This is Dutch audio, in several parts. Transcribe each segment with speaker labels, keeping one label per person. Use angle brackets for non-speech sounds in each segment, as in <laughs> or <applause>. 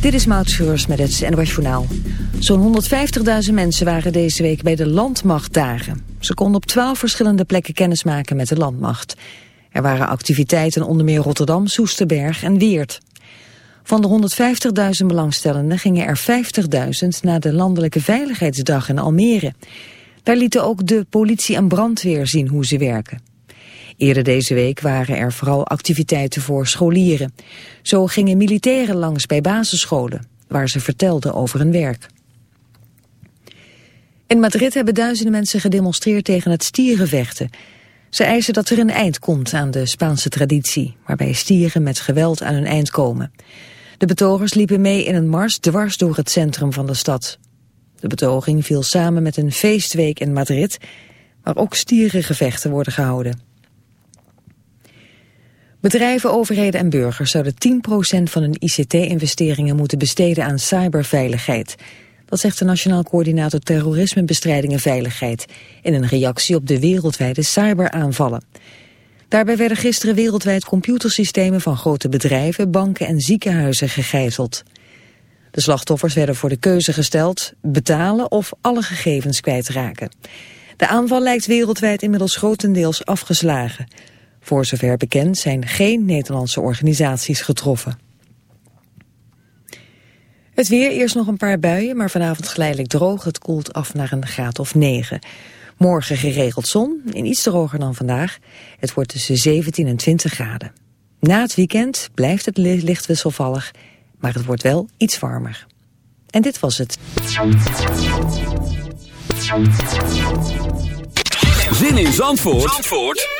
Speaker 1: Dit is Maud Schreurs met het NOS Journaal. Zo'n 150.000 mensen waren deze week bij de Landmachtdagen. Ze konden op 12 verschillende plekken kennismaken met de Landmacht. Er waren activiteiten onder meer Rotterdam, Soesterberg en Weert. Van de 150.000 belangstellenden gingen er 50.000 naar de Landelijke Veiligheidsdag in Almere. Daar lieten ook de politie en brandweer zien hoe ze werken. Eerder deze week waren er vooral activiteiten voor scholieren. Zo gingen militairen langs bij basisscholen, waar ze vertelden over hun werk. In Madrid hebben duizenden mensen gedemonstreerd tegen het stierenvechten. Ze eisen dat er een eind komt aan de Spaanse traditie, waarbij stieren met geweld aan hun eind komen. De betogers liepen mee in een mars dwars door het centrum van de stad. De betoging viel samen met een feestweek in Madrid, waar ook stierengevechten worden gehouden. Bedrijven, overheden en burgers zouden 10% van hun ICT-investeringen moeten besteden aan cyberveiligheid. Dat zegt de Nationaal Coördinator Terrorismebestrijding en Veiligheid in een reactie op de wereldwijde cyberaanvallen. Daarbij werden gisteren wereldwijd computersystemen van grote bedrijven, banken en ziekenhuizen gegijzeld. De slachtoffers werden voor de keuze gesteld betalen of alle gegevens kwijtraken. De aanval lijkt wereldwijd inmiddels grotendeels afgeslagen. Voor zover bekend zijn geen Nederlandse organisaties getroffen. Het weer, eerst nog een paar buien, maar vanavond geleidelijk droog. Het koelt af naar een graad of 9. Morgen geregeld zon, in iets droger dan vandaag. Het wordt tussen 17 en 20 graden. Na het weekend blijft het licht wisselvallig, maar het wordt wel iets warmer. En dit was het.
Speaker 2: Zin in Zandvoort, Zandvoort?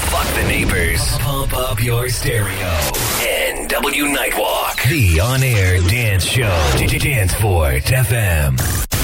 Speaker 2: Fuck the neighbors. Pump up your stereo. NW Nightwalk. The on-air dance show. DJ Dance Danceport FM.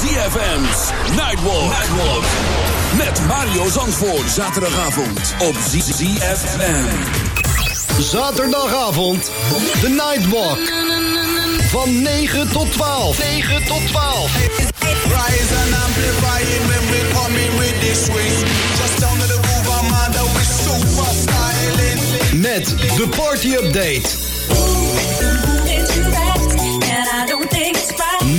Speaker 3: ZFM's Nightwalk. Nightwalk. Met Mario Zandvoort. Zaterdagavond op ZFM.
Speaker 4: Zaterdagavond. De Nightwalk. Van 9 tot 12. 9 tot 12.
Speaker 5: Rise and amplify it when coming with this swing. Just down to the groove, I'm under with super styling.
Speaker 4: Met de party update.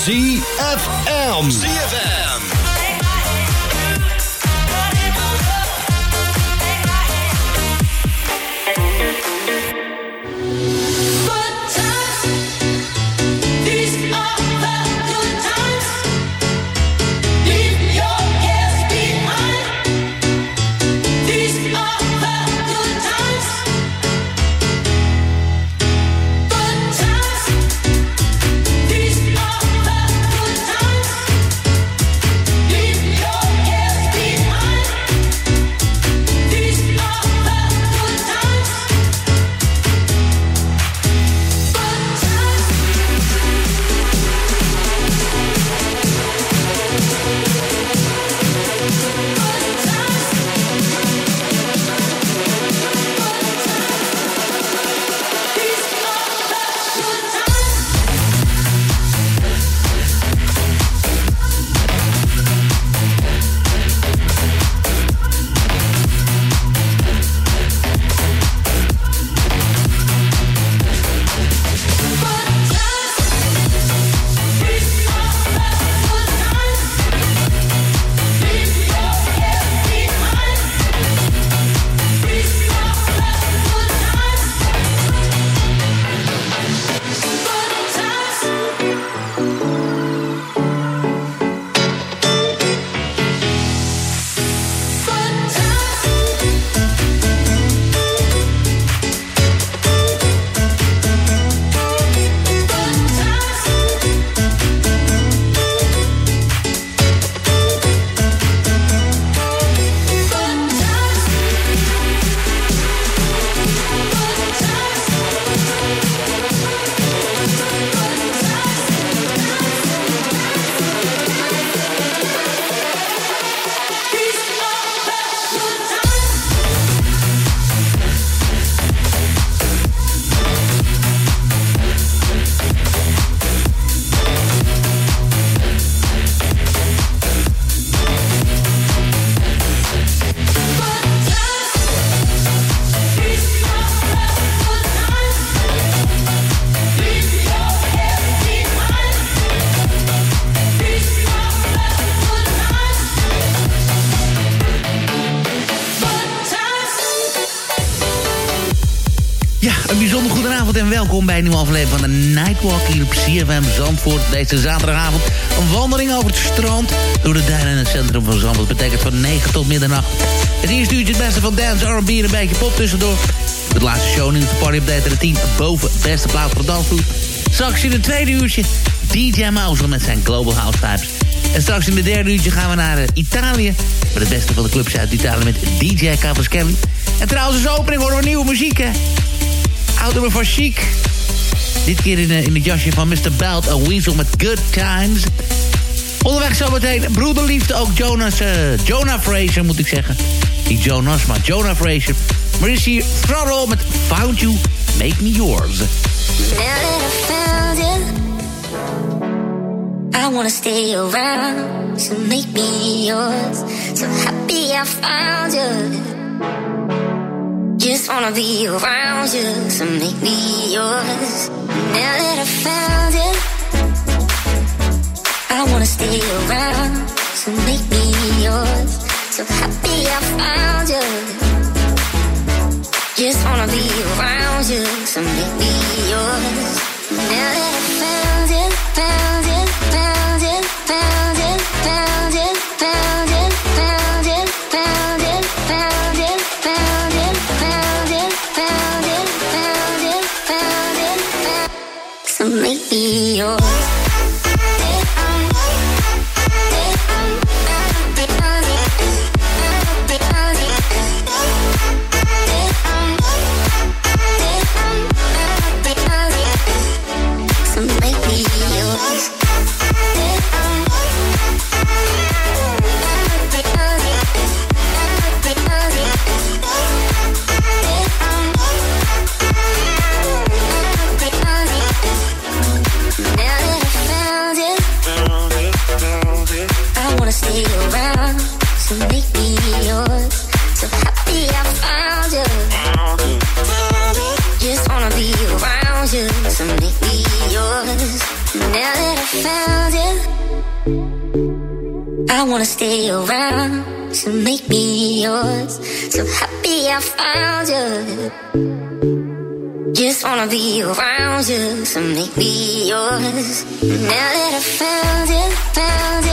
Speaker 4: ZFM.
Speaker 2: ZFM.
Speaker 6: Welkom bij een nieuwe aflevering van de Nightwalk hier op CFM Zandvoort. Deze zaterdagavond een wandeling over het strand door de duinen in het centrum van Zandvoort. Dat betekent van 9 tot middernacht. Het eerste uurtje het beste van dance, R&B en een beetje pop tussendoor. Het laatste show nieuws, de party update en de team boven beste plaats voor de dansvloer. Straks in het tweede uurtje DJ Mouse met zijn Global House Vibes. En straks in het derde uurtje gaan we naar uh, Italië. Met het beste van de clubs uit Italië met DJ Cavaschelli. En trouwens, als opening horen we nieuwe muziek, hè. Oud van Chic. Dit keer in, uh, in het jasje van Mr. Belt, A Weasel met Good Times. Onderweg zometeen broederliefde, ook Jonas, uh, Jonah Fraser moet ik zeggen. Niet Jonas, maar Jonah Fraser. Maar is hier Throttle met Found You, Make Me Yours.
Speaker 7: I wanna stay around, so make me yours. So happy I found you. Just wanna be around you, so make me yours. Now that I found I wanna stay around, make me yours. So happy I found you. Just wanna be around you, so make me yours. Now that I found it, found wanna be around you, so make me yours. Now that I found it, found it,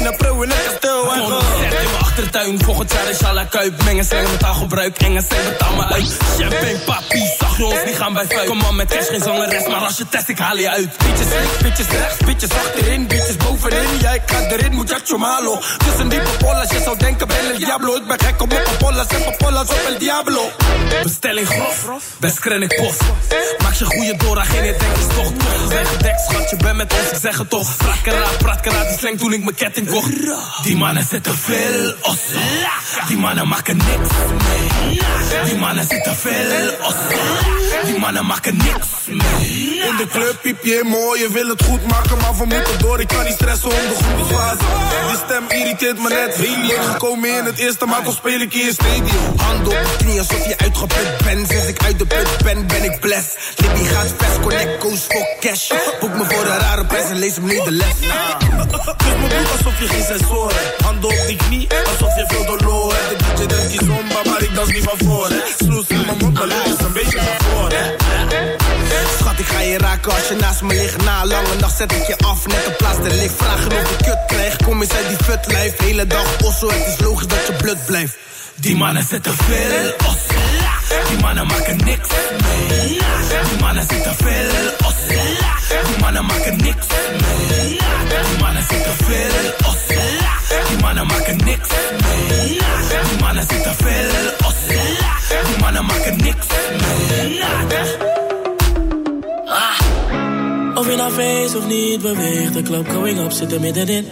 Speaker 8: Argentina, pruebo en el casteo. Een achtertuin, volgend jaar is alle kuip. Mengen slengen met gebruik, engen zijn betaal me uit. Champagne, papi, zag je ons, die gaan bij vuil. Kom op met cash, geen zangeres, maar als je test, ik haal je uit. Bitches links, bitches rechts, bitches achterin, bitches bovenin. Jij gaat erin, muchacho malo. Tussen die popolas, je zou denken ben el diablo. Ik ben gek op mijn popolas en popolas op el diablo. Bestelling grof, best krennik post. Maak je goede dora, geen idee, denk is toch toch. Zeg gedekt, schat, je bent met ons, ik zeg het toch. Pratkara, pratkara, die slang toen ik mijn ketting kocht. Die mannen zitten veel Die mannen maken niks mee. Die mannen zitten veel os. Die mannen maken niks mee.
Speaker 5: In de club piep je mooi, je wil het goed maken, maar we moeten door. Ik kan niet stressen om de goede fase. Die stem irriteert me net heel gekomen in het eerste, maar toch speel ik in je stadion.
Speaker 8: Hand op de knie alsof je uitgeput bent. Sinds ik uit de put ben, ben ik blessed. Libby gaat best, connect, coast for cash. Boek me voor een rare prijs en lees hem niet de les. <laughs>
Speaker 5: Kus me broek alsof je geen sensoren hebt. Handen op die knie, alsof je veel dolor hebt. De DJ denkt die zomba, maar ik dans niet van voren. Sloes in mijn maar is een beetje van voren.
Speaker 8: Schat, ik ga je raken als je naast me ligt. Na een lange nacht zet ik je af, net op plaats de licht. Vragen of ik kut krijg, kom eens uit die fut lijf. Hele dag osso, het is logisch dat je blut blijft. Die mannen zetten veel os. Die mannen maken niks mee. Die mannen zitten veel os. Die mannen maken niks mee. Die mannen zitten veel os. Die mannen maken niks mee. Die mannen zitten veel os. Die mannen maken niks mee.
Speaker 9: Of je nou feest of niet beweegt, de club going up zit er middenin.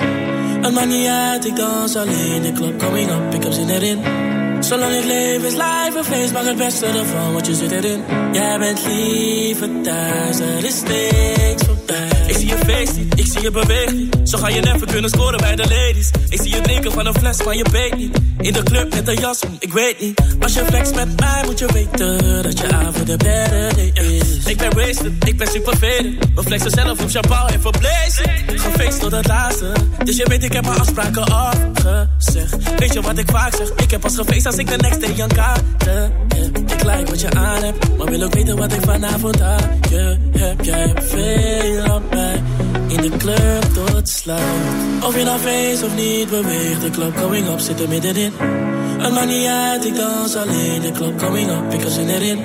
Speaker 9: Het maakt niet ik dans alleen, de club coming up, ik heb zin erin. Zolang ik leef is live een feest, maak het beste ervan, want je zit erin. Jij bent liever thuis, er is niks voorbij. Ik zie je feest ik zie je beweegt niet. Zo ga je never kunnen scoren bij de ladies. Ik zie je drinken van een fles, maar je weet niet. In de club met een jas, ik weet niet. Als je flex met mij, moet je weten dat je avond de better day is. Ik ben wasted, ik ben super faded. We flexen zelf op champagne en verblazen. Gefeest tot het laatste. Dus je weet, ik heb mijn afspraken afgezegd. Weet je wat ik vaak zeg? Ik heb pas gefeest als ik de next day aan kaarten heb. Ik like wat je aan hebt, maar wil ook weten wat ik vanavond aan je heb. Jij hebt veel op mij. In de club tot sluit. Of je nou feest of niet beweegt, de club coming up zit er middenin. Het maakt ik dans alleen, de club coming up, ik er zin erin.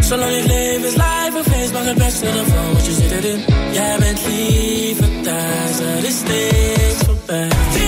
Speaker 9: Zolang ik leef is live een feest, maar het beste ervan, want je zit erin. Jij bent liever thuis, er is niks voorbij.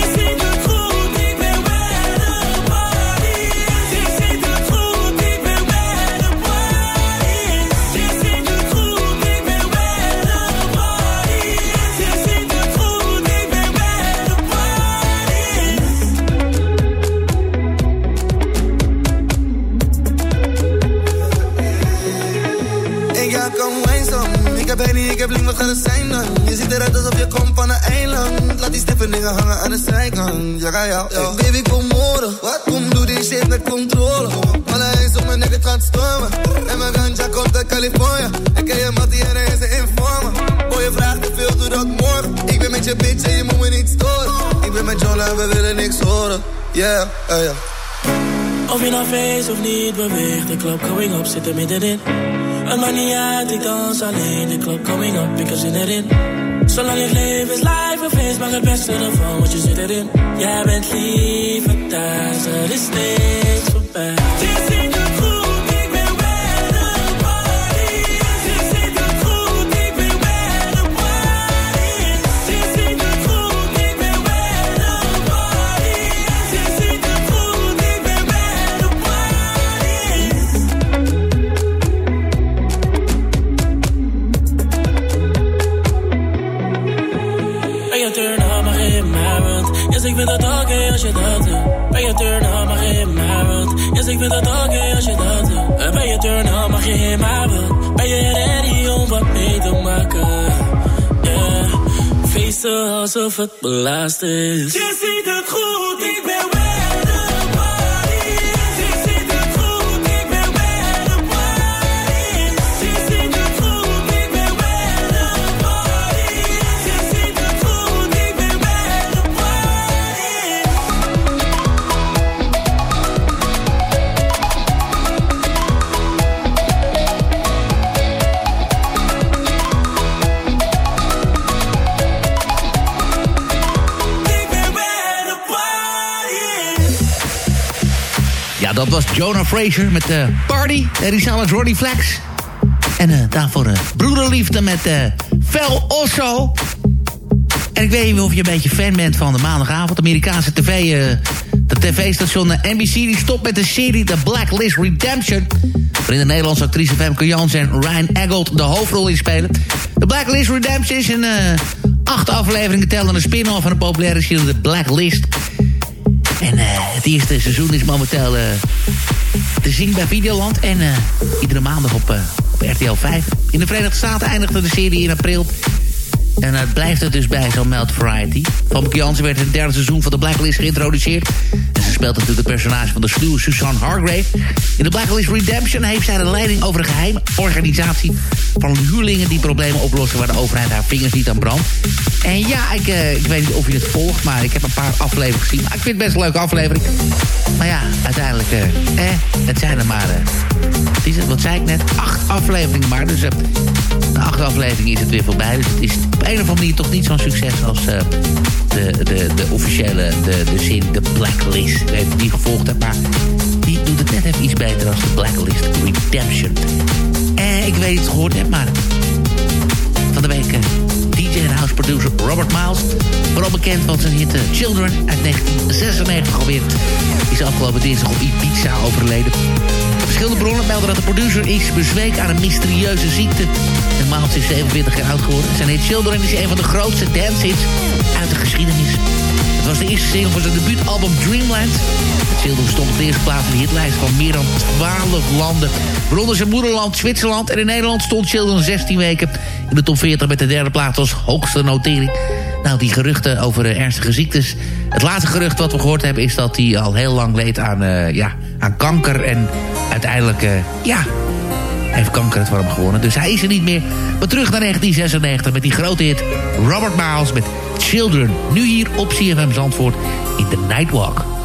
Speaker 10: Heb liever gaan zijn dan. Je ziet eruit alsof je komt van een eiland. Laat die dingen hangen aan de zijkant. Ja, ja, ja. Hey, baby, kom morgen. Wat? Kom, doe die shit met controle. Alle eens op mijn nek, het gaat stormen. En mijn ganja komt uit Californië. Ik ken je mattie en hij is een informer. Boy, je vraagt te veel, doe dat morgen. Ik ben met je bitch en je moet me niet storen. Ik ben met Jola en we willen niks horen. Yeah, yeah, yeah.
Speaker 9: Of je nou feest of niet beweegt, de club going up zit er middenin. Het maakt niet uit, ik dans alleen. De club coming up, ik heb zin erin. Zolang ik leef is life een feest, maak het beste ervan, want je zit erin. Jij bent liever thuis, er is niks voorbij. Je turn on, mag je in mijn wereld. Yes, ik vind het oké okay als je dat doet. Ben je turn on, mag je in mijn wereld. Ben je ready om wat mee te maken? Yeah. Feesten alsof het belast is. Je ziet het goed,
Speaker 6: was Jonah Fraser met uh, Party. En die met Roddy Flex. En uh, daarvoor uh, Broederliefde met Fel Osso. En ik weet niet of je een beetje fan bent van de maandagavond. Amerikaanse tv, de tv-station NBC die stopt met de serie The Blacklist Redemption. Waarin de Nederlandse actrice Femke Jans en Ryan Eggold de hoofdrol in spelen. The Blacklist Redemption is een acht afleveringen tellende spin-off van de populaire serie The Blacklist. En het eerste seizoen is momenteel uh, te zien bij Videoland. En uh, iedere maandag op, op RTL 5. In de Verenigde Staten eindigde de serie in april. En het blijft er dus bij, zo'n Meld Variety. Van Jansen werd in het derde seizoen van de Blacklist geïntroduceerd. En ze speelt natuurlijk het personage van de sluwe Suzanne Hargrave. In de Blacklist Redemption heeft zij de leiding over een geheime organisatie... van huurlingen die problemen oplossen waar de overheid haar vingers niet aan brandt. En ja, ik, uh, ik weet niet of je het volgt, maar ik heb een paar afleveringen gezien. Maar ik vind het best een leuke aflevering. Maar ja, uiteindelijk, uh, eh, het zijn er maar... Uh, het, wat zei ik net? Acht afleveringen maar. Dus uh, acht afleveringen is het weer voorbij. Dus het is op een of andere manier toch niet zo'n succes als uh, de, de, de officiële, de, de serie The Blacklist. Ik weet niet die gevolgd heb, maar die doet het net even iets beter als de Blacklist Redemption. En ik weet het gehoord heb, maar van de week... Uh, DJ en house producer Robert Miles. Vooral bekend van zijn hit Children uit 1996 alweer. Is afgelopen dinsdag op Ibiza overleden. Verschillende bronnen melden dat de producer is bezweek aan een mysterieuze ziekte. En Miles is 47 jaar oud geworden. Zijn hit Children is een van de grootste dancehits uit de geschiedenis. Het was de eerste single van zijn debuutalbum Dreamland. Children stond op de eerste plaats in de hitlijst van meer dan 12 landen. Waaronder zijn moederland Zwitserland. En in Nederland stond Children 16 weken in de top 40 met de derde plaats als hoogste notering. Nou, die geruchten over uh, ernstige ziektes. Het laatste gerucht wat we gehoord hebben is dat hij al heel lang leed aan, uh, ja, aan kanker. En uiteindelijk, uh, ja, heeft kanker het warm gewonnen. Dus hij is er niet meer. Maar terug naar 1996 met die grote hit Robert Miles met Children. Nu hier op CFM Zandvoort in The Nightwalk.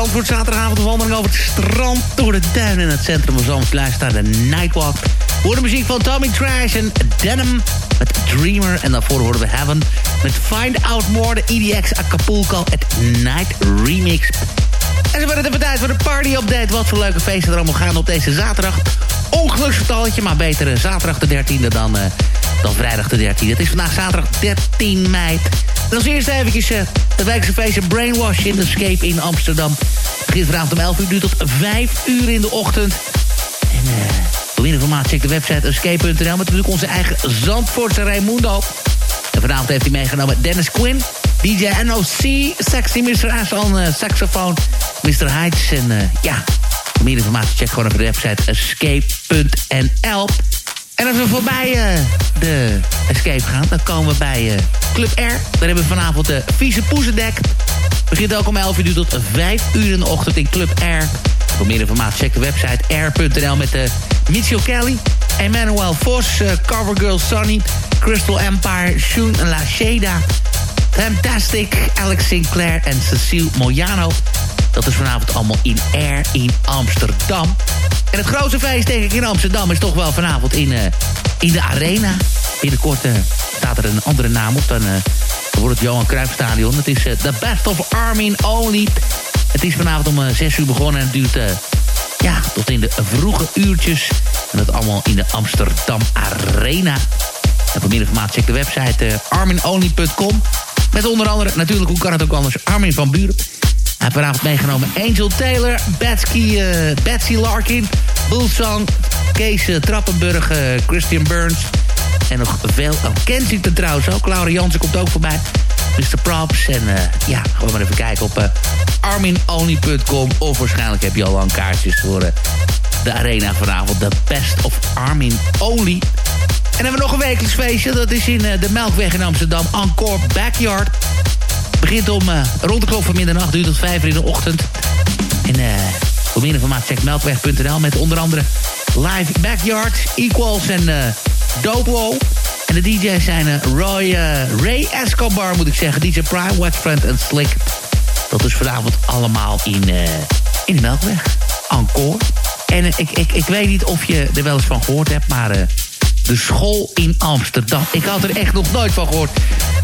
Speaker 6: Zandvoort, zaterdagavond een wandeling over het strand... door de duinen in het centrum van Zandvoort. Luister de Nightwalk. Hoor de muziek van Tommy Trash en Denim met Dreamer. En daarvoor horen we Heaven met Find Out More... de EDX Acapulco, het Night Remix. En zo wordt het even tijd voor de party-update. Wat voor leuke feesten er allemaal gaan op deze zaterdag. Ongeluksgetalletje, maar beter zaterdag de 13e dan, uh, dan vrijdag de 13e. Het is vandaag zaterdag 13 mei. En als eerste eventjes uh, het wijkse feestje Brainwash in de Escape in Amsterdam. Vanavond om 11 uur, duurt tot 5 uur in de ochtend. En uh, voor meer informatie check de website escape.nl... met natuurlijk onze eigen Zandvoortse Raimundo. En vanavond heeft hij meegenomen Dennis Quinn... DJ NOC, Sexy Mr. Ash on uh, saxofoon, Mr. Heights. En ja, voor meer informatie check gewoon op de website escape.nl. En als we voorbij uh, de Escape gaan, dan komen we bij Club R. Daar hebben we vanavond de Vieze Poezendek. Begint ook om 11 uur tot 5 uur in de ochtend in Club R. Voor meer informatie check de website r.nl met de Mitchell Kelly... Emmanuel Vos, Covergirl Sunny, Crystal Empire, Shun Lasheda... Fantastic, Alex Sinclair en Cecile Moyano. Dat is vanavond allemaal in Air in Amsterdam. En het grootste feest, denk ik, in Amsterdam... is toch wel vanavond in, uh, in de Arena. Binnenkort uh, staat er een andere naam op. Dan, dan wordt het Johan Cruijffstadion. Het is The Best of Armin Only. Het is vanavond om 6 uur begonnen en het duurt... ja, tot in de vroege uurtjes. En dat allemaal in de Amsterdam Arena. En voor meer informatie check de website arminonly.com. Met onder andere, natuurlijk, hoe kan het ook anders, Armin van Buren. Hij heeft vanavond meegenomen Angel Taylor, Betsy, uh, Betsy Larkin, Bullsong, Kees uh, Trappenburg, uh, Christian Burns. En nog veel. Oh, Kensington trouwens ook. Laura Jansen komt ook voorbij. Mr. Props. En ja, gewoon maar even kijken op arminonly.com. Of waarschijnlijk heb je al lang kaartjes voor de arena vanavond. The Best of Armin Only. En hebben we nog een wekelijks feestje. Dat is in de Melkweg in Amsterdam. Encore Backyard. Begint om uh, rond de klok van middernacht. Duurt tot vijf uur in de ochtend. En uh, voor meer informatie check melkweg.nl. Met onder andere Live Backyard, Equals en uh, Dopo. En de DJ's zijn Roy, Ray Escobar moet ik zeggen. DJ Prime, Wetfriend en Slick. Dat is vanavond allemaal in, in de Melkweg. Encore. En ik, ik, ik weet niet of je er wel eens van gehoord hebt, maar de school in Amsterdam. Ik had er echt nog nooit van gehoord.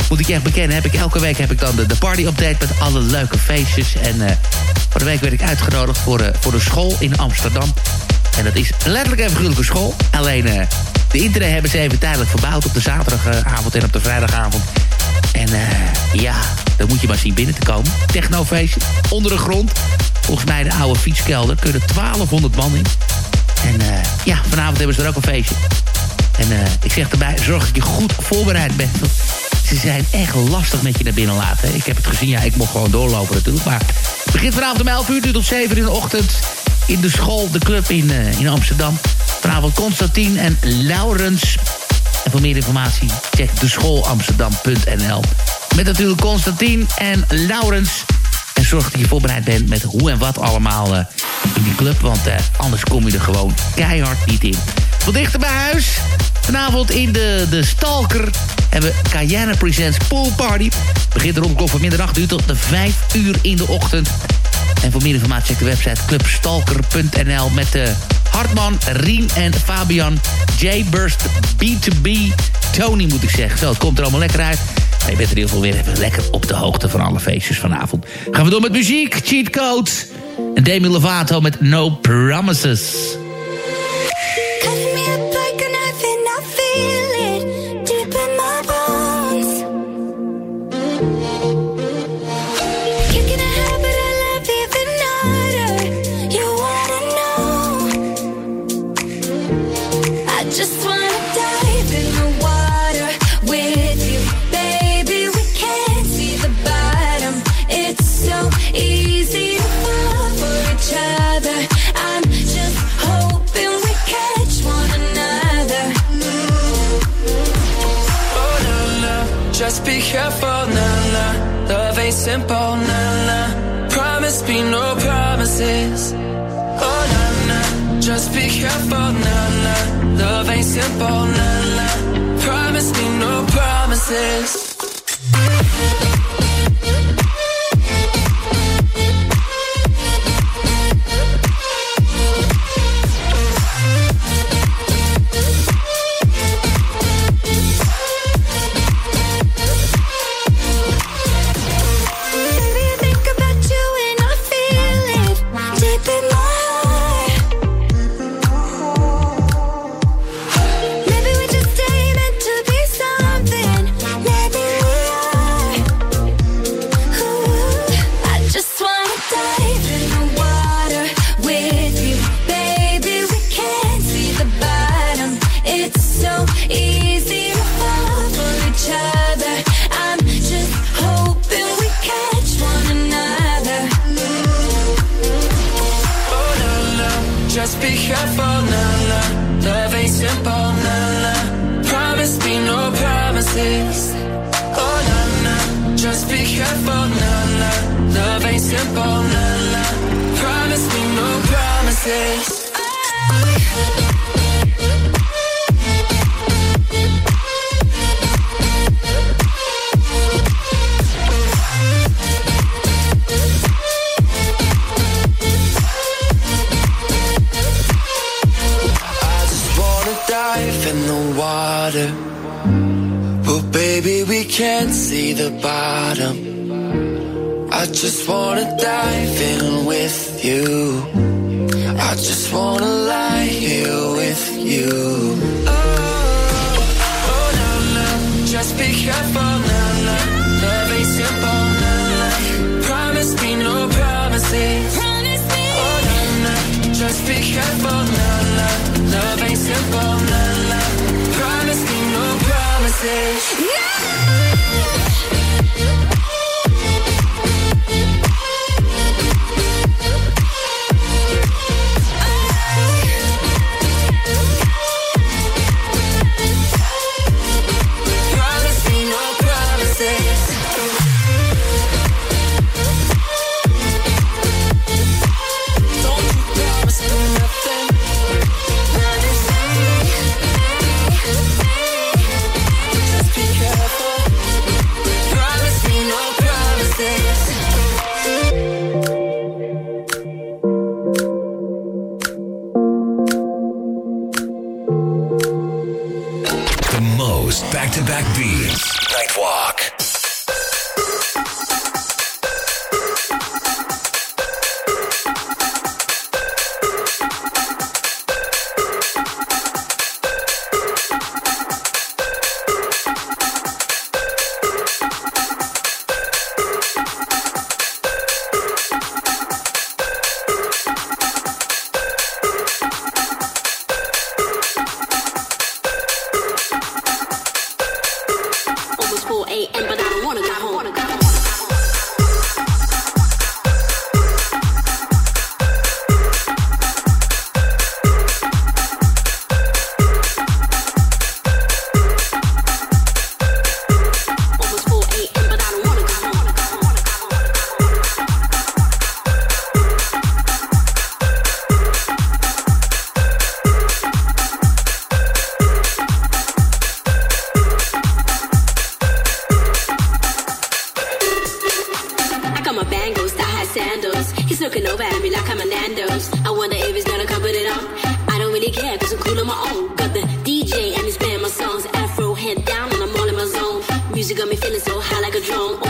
Speaker 6: Moet ik echt bekennen, heb ik, elke week heb ik dan de, party-update met alle leuke feestjes. En uh, voor de week werd ik uitgenodigd voor, uh, voor de school in Amsterdam. En dat is letterlijk even figuurlijke school. Alleen uh, de internet hebben ze even tijdelijk verbouwd op de zaterdagavond en op de vrijdagavond. En ja, dan moet je maar zien binnen te komen. Technofeestje, onder de grond. Volgens mij de oude fietskelder kunnen 1200 man in. En ja, vanavond hebben ze er ook een feestje. En uh, ik zeg erbij, zorg dat je goed voorbereid bent. Ze zijn echt lastig met je naar binnen laten. Ik heb het gezien, ja, ik mocht gewoon doorlopen natuurlijk. Maar het begint vanavond om 11 uur tot 7 uur in de ochtend... in de school, de club in, uh, in Amsterdam. Vanavond Constantine en Laurens. En voor meer informatie check de schoolamsterdam.nl. Met natuurlijk Constantine en Laurens. En zorg dat je voorbereid bent met hoe en wat allemaal uh, in die club. Want anders kom je er gewoon keihard niet in. Wat dichter bij huis. Vanavond in de, de Stalker hebben we Cayenne Presents Pool Party. Begint rond klok van middernacht duurt tot de 5 uur in de ochtend. En voor meer informatie check de website clubstalker.nl met de Hartman, Rien en Fabian. J-Burst, B2B, Tony moet ik zeggen. Zo, het komt er allemaal lekker uit. Maar je bent er ieder geval weer even lekker op de hoogte van alle feestjes vanavond. Gaan we door met muziek, Cheat Code. En Demi Lovato met No Promises.
Speaker 11: Careful, nah, nah. Love ain't simple, nah, nah. Promise me no promises.
Speaker 12: Got me feeling so high like a drone.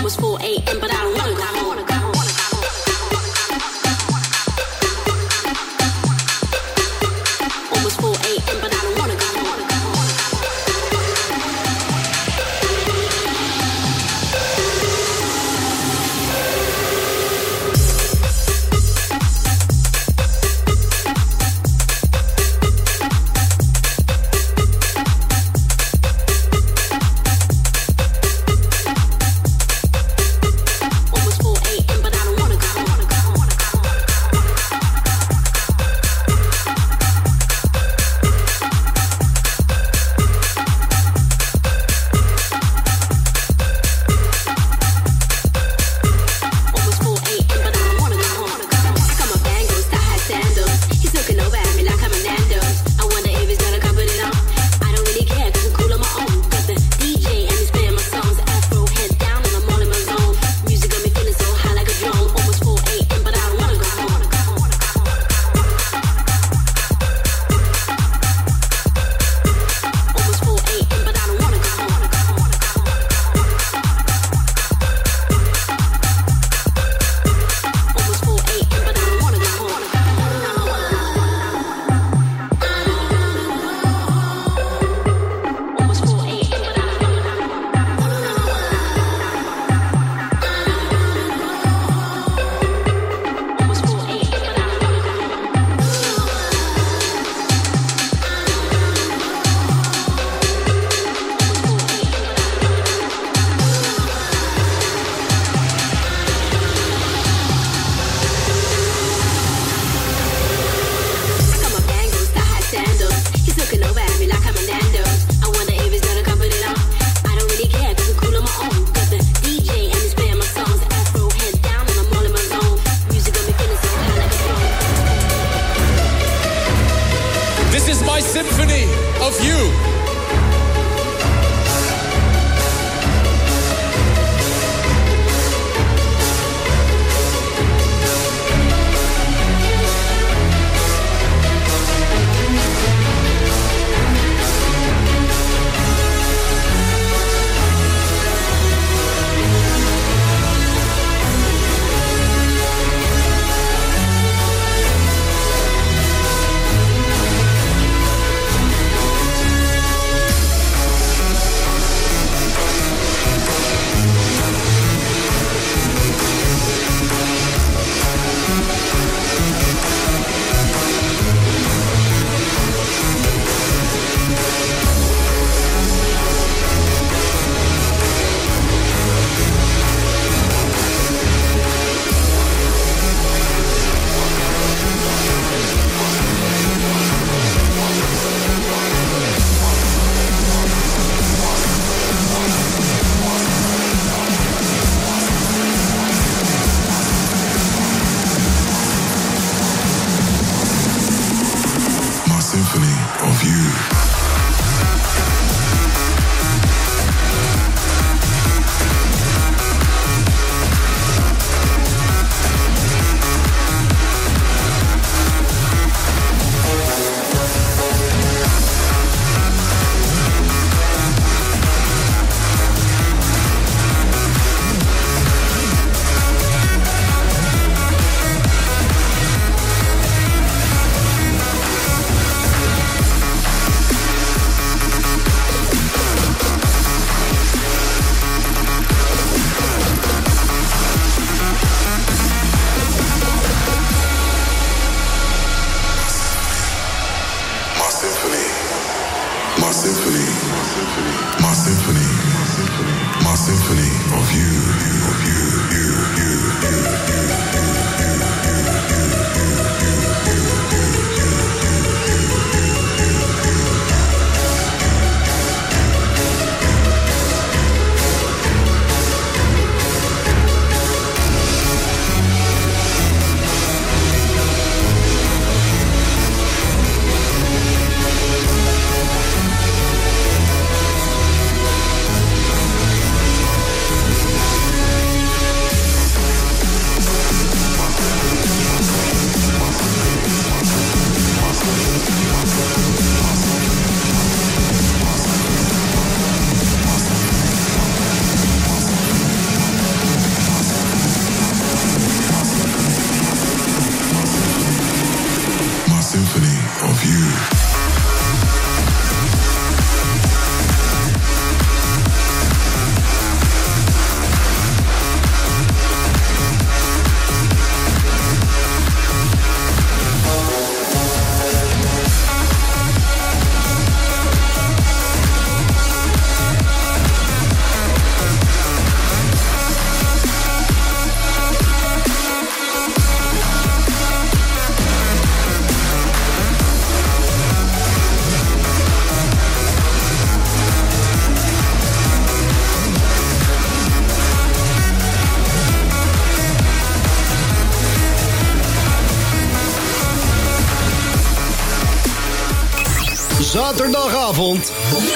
Speaker 4: Zaterdagavond,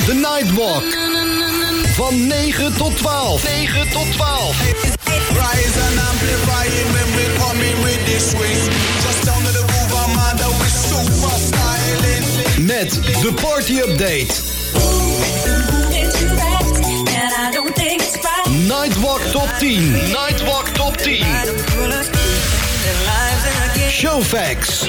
Speaker 4: de Nightwalk. Van 9 tot 12. 9 tot 12.
Speaker 13: Rise and when coming with this. Just down to the groove, I'm super styling.
Speaker 4: Met de party update. Nightwalk top 10. Nightwalk top 10. Showfax.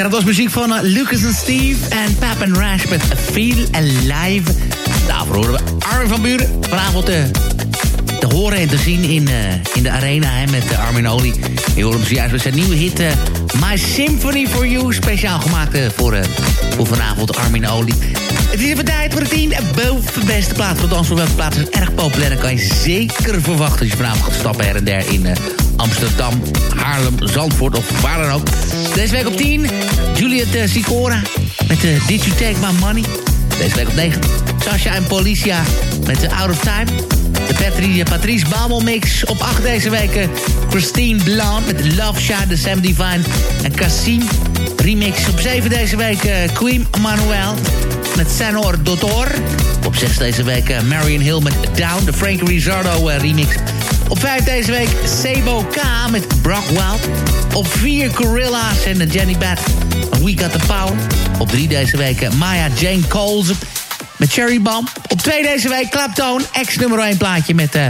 Speaker 6: Ja, dat was muziek van uh, Lucas en Steve en Pap and Rash met Feel Alive. Daarvoor horen we Armin van Buren. Vanavond uh, te horen en te zien in, uh, in de arena hè, met uh, Armin Oli. Je hoort hem zojuist met zijn nieuwe hit My Symphony for You. Speciaal gemaakt voor, voor vanavond Armin Oli. Het is even tijd voor de 10 bovenbeste plaats. Want voor welke plaats is erg populair. Dan kan je zeker verwachten als je vanavond gaat stappen her en der in Amsterdam, Haarlem, Zandvoort of waar dan ook. Deze week op 10, Juliet uh, Sicora met uh, Did You Take My Money. Deze week op 9, Sasha en Policia met The Out of Time. De Patrice, Patrice Babel mix op 8 deze week. Christine Blanc met Love Shot, The Sam Divine en Cassim remix. Op 7 deze week Queen Manuel met Senor Dottor. Op 6 deze week Marion Hill met Down, de Frank Rizzardo remix. Op 5 deze week Sebo K met Brock Wild. Op 4 Gorilla's en Jenny Bat. We Got The Power. Op 3 deze week Maya Jane Coles met Cherry Bomb. Op 2 deze week Clapton, ex nummer 1 plaatje met uh,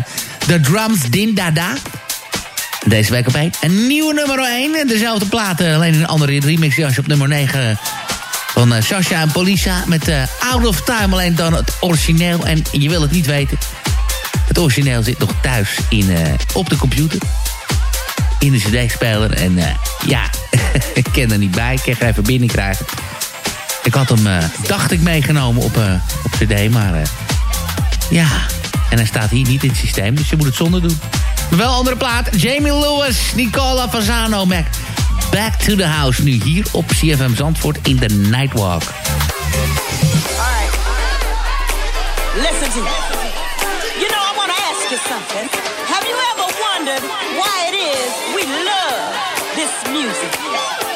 Speaker 6: The Drums Din Dada. Deze week op 1 een nieuwe nummer 1. En dezelfde plaat, alleen in een andere remix als op nummer 9 van uh, Sasha en Polisa met Out of Time. Alleen dan het origineel en je wil het niet weten. Het origineel zit nog thuis in, uh, op de computer. In de cd-speler. En uh, ja, <laughs> ik ken er niet bij. Ik kan er even binnenkrijgen. Ik had hem, uh, dacht ik, meegenomen op, op cd. Maar ja, en hij staat hier niet in het systeem. Dus je moet het zonder doen. Maar wel andere plaat. Jamie Lewis, Nicola Fasano met Back to the House. Nu hier op CFM Zandvoort in de Nightwalk.
Speaker 14: Alright. Listen to me. You something. Have you ever wondered why it is we love this music?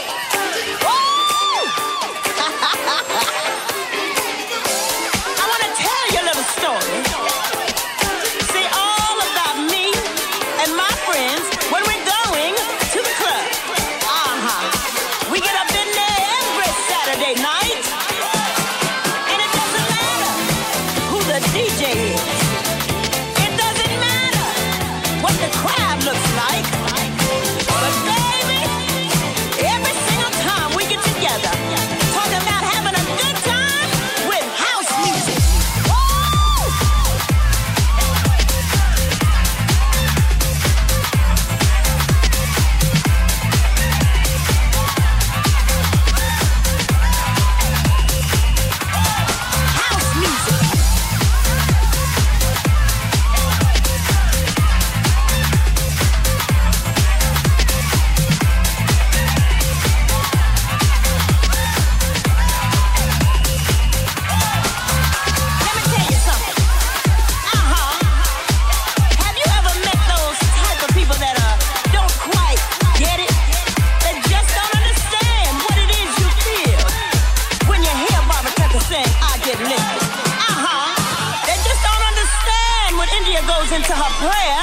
Speaker 14: Goes into her prayer,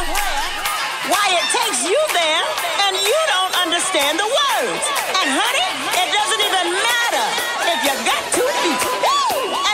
Speaker 14: why it takes you there and you don't understand the words. And honey, it doesn't even matter if you got two feet. Woo!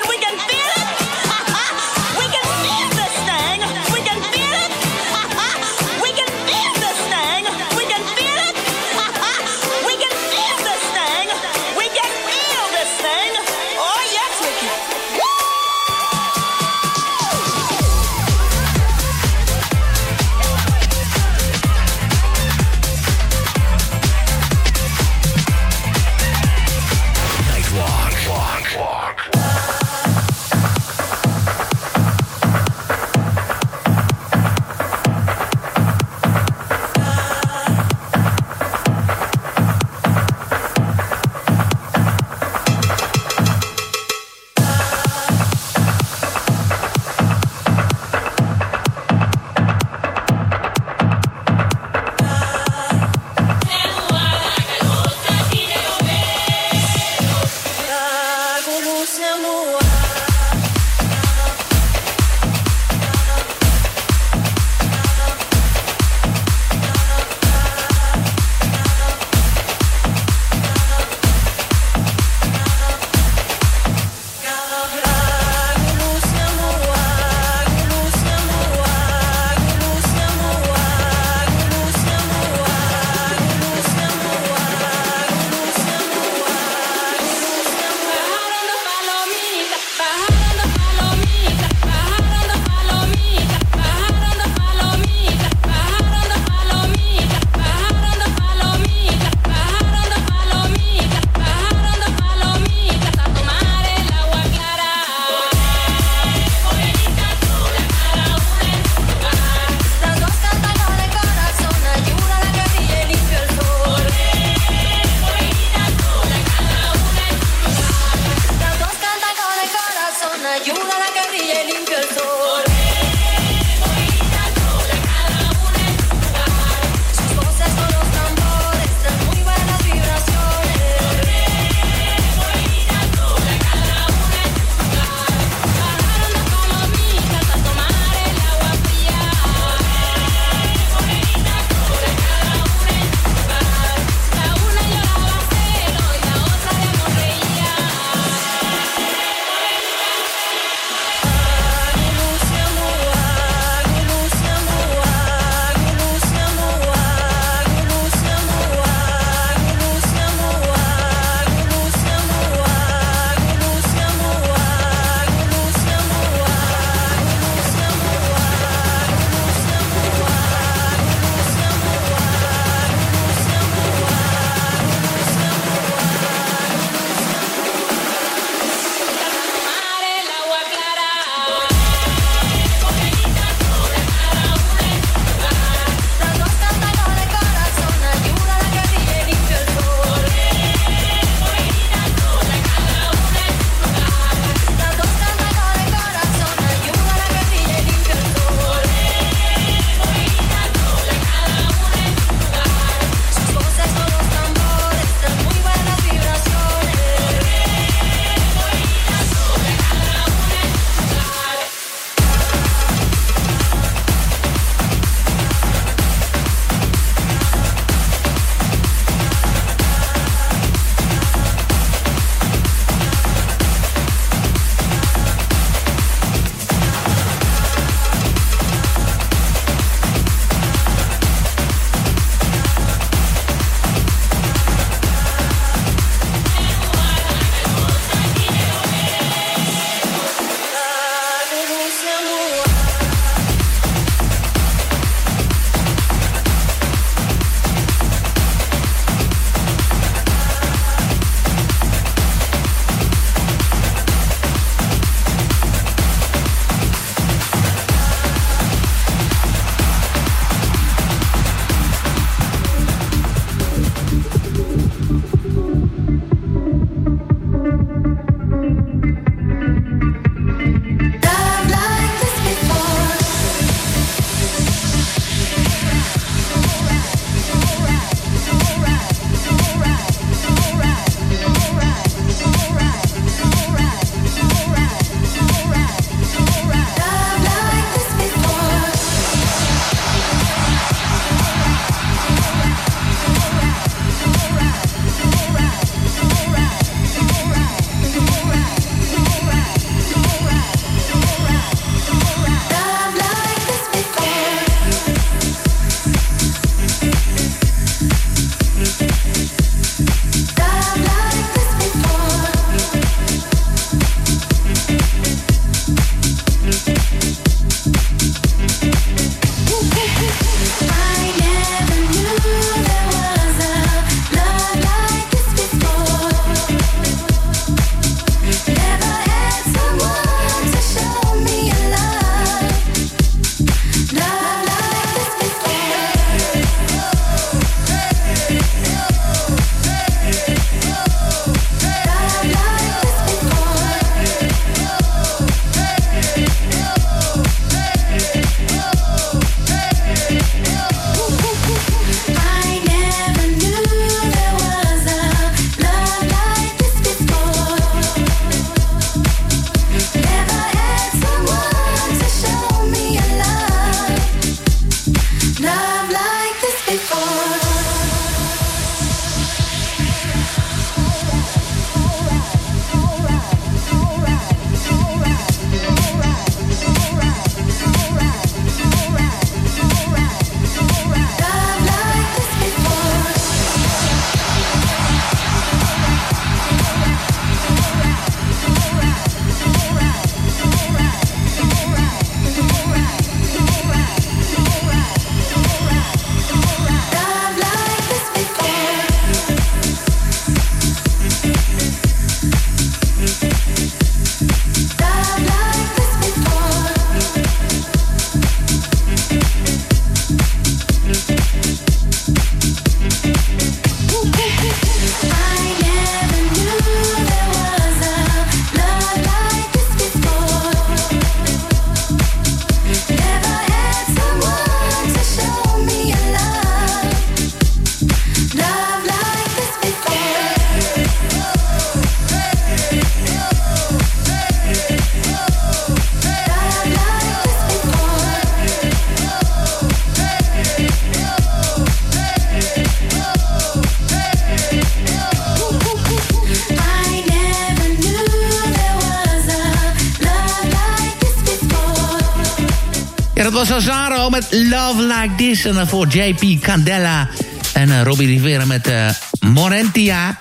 Speaker 6: Dat was Azaro met Love Like This. En daarvoor JP Candela en uh, Robbie Rivera met uh, Morentia.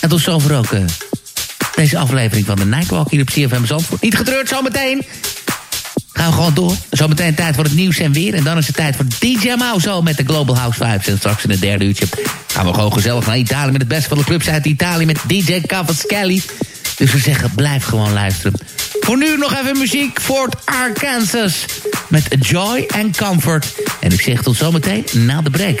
Speaker 6: En tot zover ook uh, deze aflevering van de Nightwalk hier op CFM Zandvoort. Niet getreurd, zometeen gaan we gewoon door. Zometeen tijd voor het nieuws en weer. En dan is het tijd voor DJ Mauzo met de Global House Vibes. En straks in het derde uurtje gaan we gewoon gezellig naar Italië... met het beste van de clubs uit Italië met DJ Cavaschelli. Dus we zeggen, blijf gewoon luisteren. Voor nu nog even muziek. Fort Arkansas met Joy and Comfort. En ik zeg tot zometeen na de break.